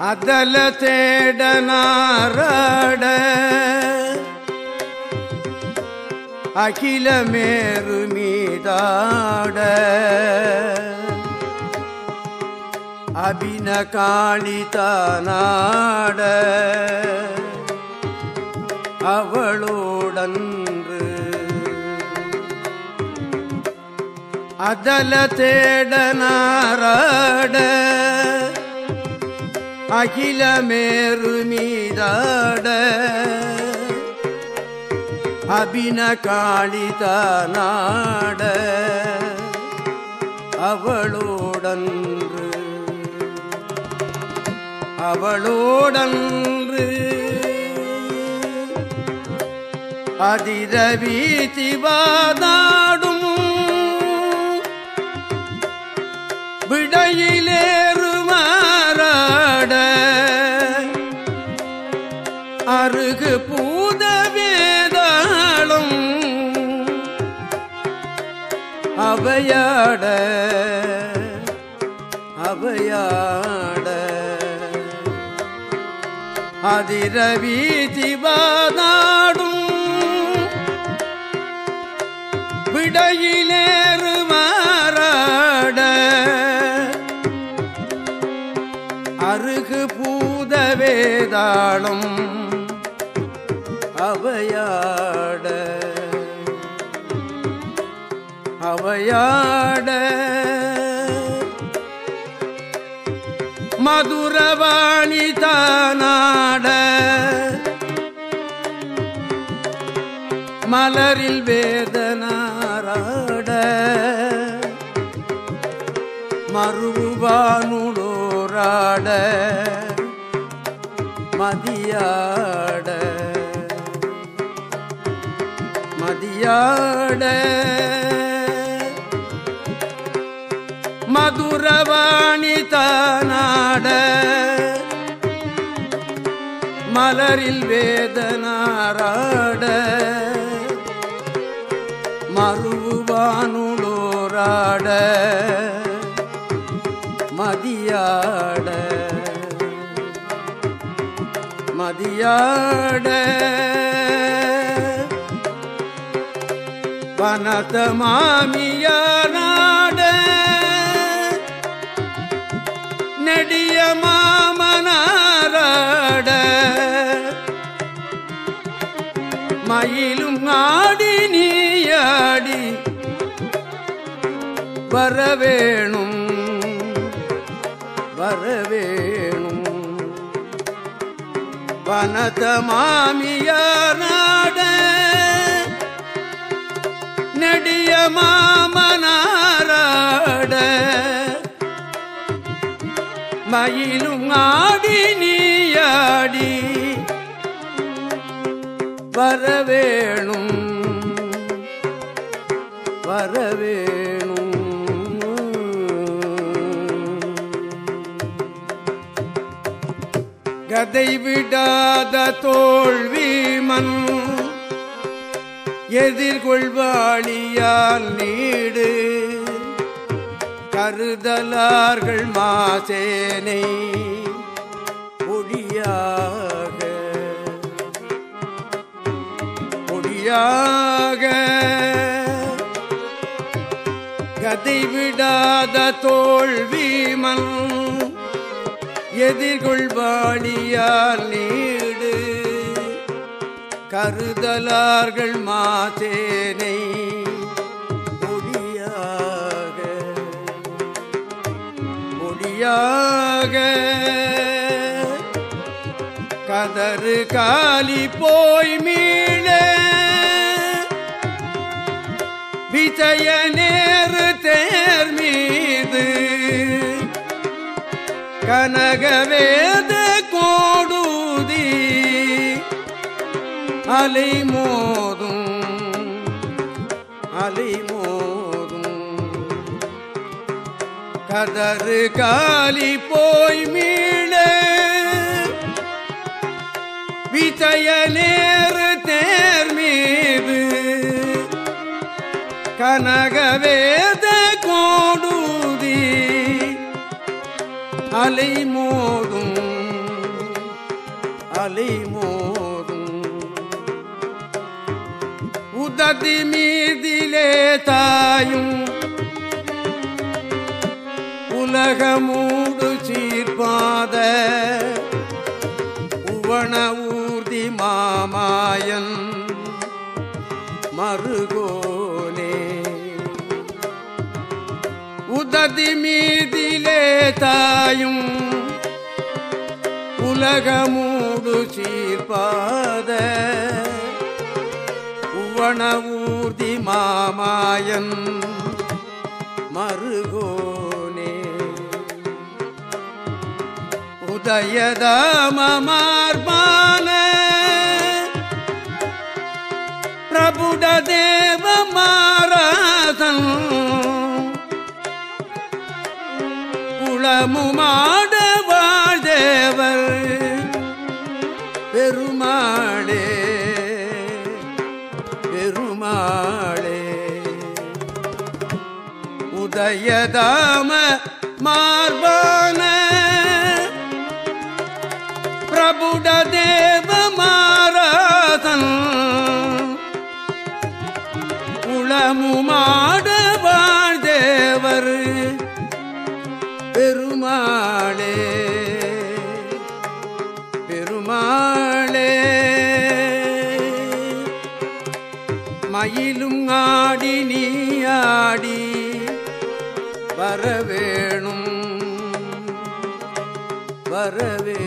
அதல தேடனாராட அகில மேரு மீதாட அபின காளிதானாட அவளோடன்று அதல தேடனாராட அகில மேரு மீதாட. அபின காளிதானாட. அவளோடன்று அவளோடன்று. அதிரவி திவாதாடு அருகு பூத வேதாளம் அவையாட அவையாட. அதிரவி திவாதாடும் விடையிலேறு மாறாட. அருகு பூத வேதாளம் அவையாட. அவையாட. மதுரவாணி தானாட. மலரில் வேதனாராட. மறுவானுடோராட மதியா மதியாட மதுரவாணி தானாட மலரில் வேதனாராட மறுவானுளோராட மதியாட மதியாட வனத மாமியானாட நெடிய மாமனாராட. மயிலும் ஆடி நீயாடி. வரவேணும் வரவேணும். வனத மாமியான மாமனாராட மயிலும் ஆடி நீயாடி வரவேணும் வரவேணும். கதை விடாத தோல்வி மன் எதிர்கொள்வாளியால் நீடு. கருதலார்கள் மாசேனை பொடியாக. பொடியாக. கதை விடாத தோல்வி மண் எதிர்கொள்வாளியால் நீடு. கருதலார்கள் மாதேனை மொழியாக மொழியாக கதறு காலி போய் மீள விஜய நேரு தேர் மீது கனகவேத கோடூதி அலை மோதும் அலை மோதும் கதறு காலி போய் மீள விஜய நேரு தேர் மீது. கனகவேத கோடூதி அலை மோதும் அலை மோதும் உததி மீதிலே தாயும் உலகமூடு சீர்பாத உவண ஊர்தி மாமாயன் மருகோனே உததி மீதிலே தாயும் உலகமூடு சீர்பாத திருவணவூர்தி மாமாயன். மருகோனே. உதயதாமமார்பான. பிரபுடதேவ தேவ குளமுமாட வாழ்தேவர். பெருமாளே உதயதாம மார்பான பிரபுட தேவ மாராதன் குளமுமாட வாழ்தேவர் பெருமாளே. பெருமாள். மயிலும் ஆடி நீ ஆடி வரவேணும் வரவே